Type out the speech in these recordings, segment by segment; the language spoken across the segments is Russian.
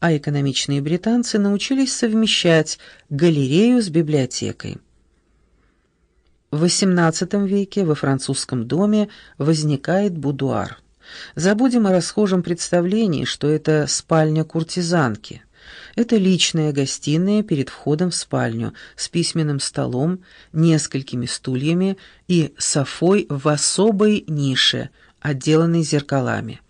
а экономичные британцы научились совмещать галерею с библиотекой. В XVIII веке во французском доме возникает будуар. Забудем о расхожем представлении, что это спальня куртизанки. Это личная гостиная перед входом в спальню с письменным столом, несколькими стульями и софой в особой нише, отделанной зеркалами.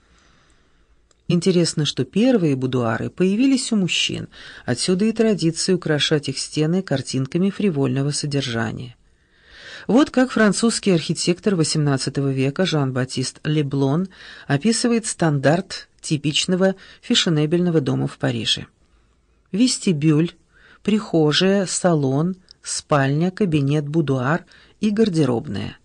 Интересно, что первые будуары появились у мужчин, отсюда и традиция украшать их стены картинками фривольного содержания. Вот как французский архитектор XVIII века Жан-Батист Леблон описывает стандарт типичного фешенебельного дома в Париже. Вестибюль, прихожая, салон, спальня, кабинет, будуар и гардеробная.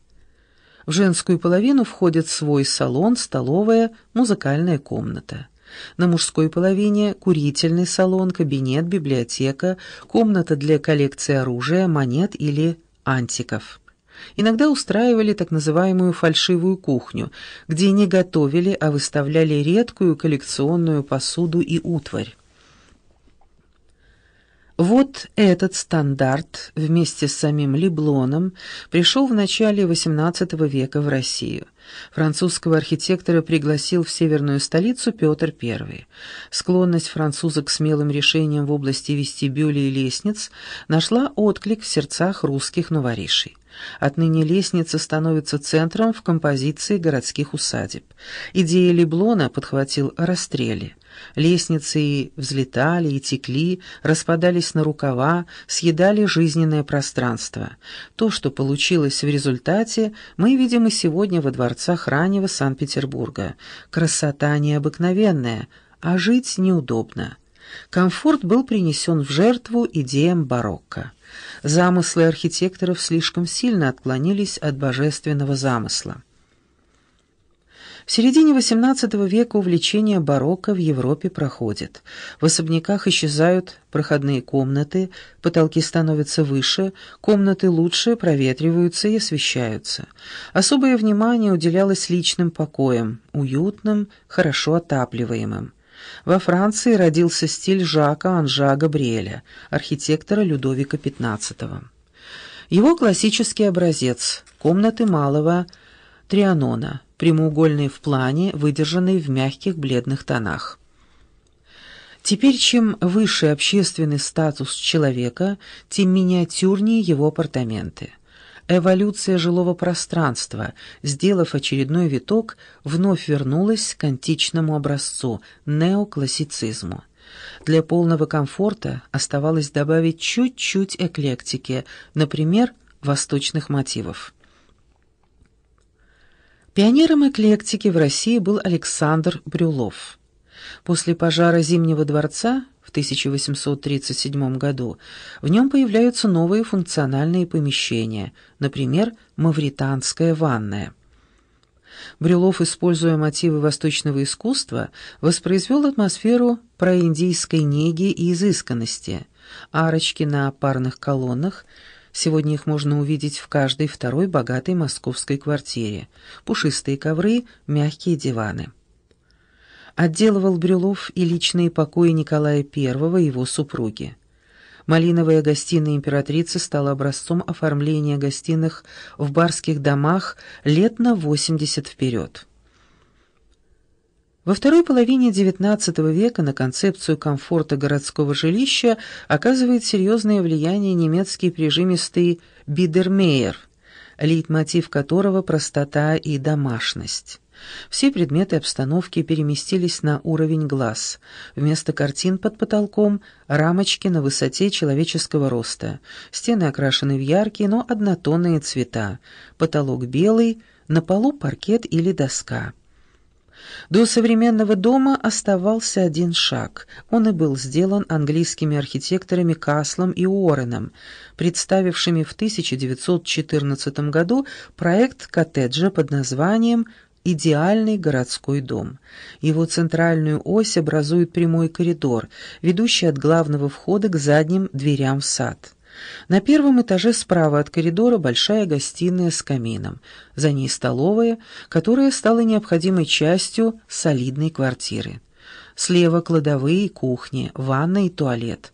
В женскую половину входит свой салон, столовая, музыкальная комната. На мужской половине курительный салон, кабинет, библиотека, комната для коллекции оружия, монет или антиков. Иногда устраивали так называемую фальшивую кухню, где не готовили, а выставляли редкую коллекционную посуду и утварь. Вот этот стандарт вместе с самим Леблоном пришел в начале XVIII века в Россию. Французского архитектора пригласил в северную столицу Петр I. Склонность француза к смелым решениям в области вестибюлей и лестниц нашла отклик в сердцах русских новоришей. Отныне лестница становится центром в композиции городских усадеб. Идея Леблона подхватил Растрелли. Лестницы и взлетали, и текли, распадались на рукава, съедали жизненное пространство. То, что получилось в результате, мы видим и сегодня во дворцах раннего Санкт-Петербурга. Красота необыкновенная, а жить неудобно. Комфорт был принесен в жертву идеям барокко. Замыслы архитекторов слишком сильно отклонились от божественного замысла. В середине XVIII века увлечение барокко в Европе проходит. В особняках исчезают проходные комнаты, потолки становятся выше, комнаты лучше проветриваются и освещаются. Особое внимание уделялось личным покоям, уютным, хорошо отапливаемым. Во Франции родился стиль Жака Анжа Габриэля, архитектора Людовика XV. Его классический образец – комнаты малого Трианона, прямоугольные в плане, выдержанные в мягких бледных тонах. Теперь чем выше общественный статус человека, тем миниатюрнее его апартаменты. Эволюция жилого пространства, сделав очередной виток, вновь вернулась к античному образцу – неоклассицизму. Для полного комфорта оставалось добавить чуть-чуть эклектики, например, восточных мотивов. Пионером эклектики в России был Александр Брюлов. После пожара Зимнего дворца 1837 году в нем появляются новые функциональные помещения, например, мавританская ванная. Брюлов, используя мотивы восточного искусства, воспроизвел атмосферу проиндийской неги и изысканности. Арочки на парных колоннах – Сегодня их можно увидеть в каждой второй богатой московской квартире. Пушистые ковры, мягкие диваны. Отделывал Брюлов и личные покои Николая I и его супруги. Малиновая гостиная императрицы стала образцом оформления гостиных в барских домах лет на 80 вперед. Во второй половине XIX века на концепцию комфорта городского жилища оказывает серьезное влияние немецкий прижимистый «бидермейер», лейтмотив которого – простота и домашность. Все предметы обстановки переместились на уровень глаз. Вместо картин под потолком – рамочки на высоте человеческого роста. Стены окрашены в яркие, но однотонные цвета. Потолок белый, на полу паркет или доска. До современного дома оставался один шаг. Он и был сделан английскими архитекторами Каслом и Уорреном, представившими в 1914 году проект коттеджа под названием «Идеальный городской дом». Его центральную ось образует прямой коридор, ведущий от главного входа к задним дверям в сад. На первом этаже справа от коридора большая гостиная с камином, за ней столовая, которая стала необходимой частью солидной квартиры. Слева кладовые кухни, ванна и туалет.